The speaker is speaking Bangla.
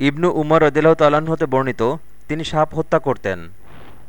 ইবনু উমর রদিল্লাহ তাল্লাহ্ন হতে বর্ণিত তিনি সাপ হত্যা করতেন।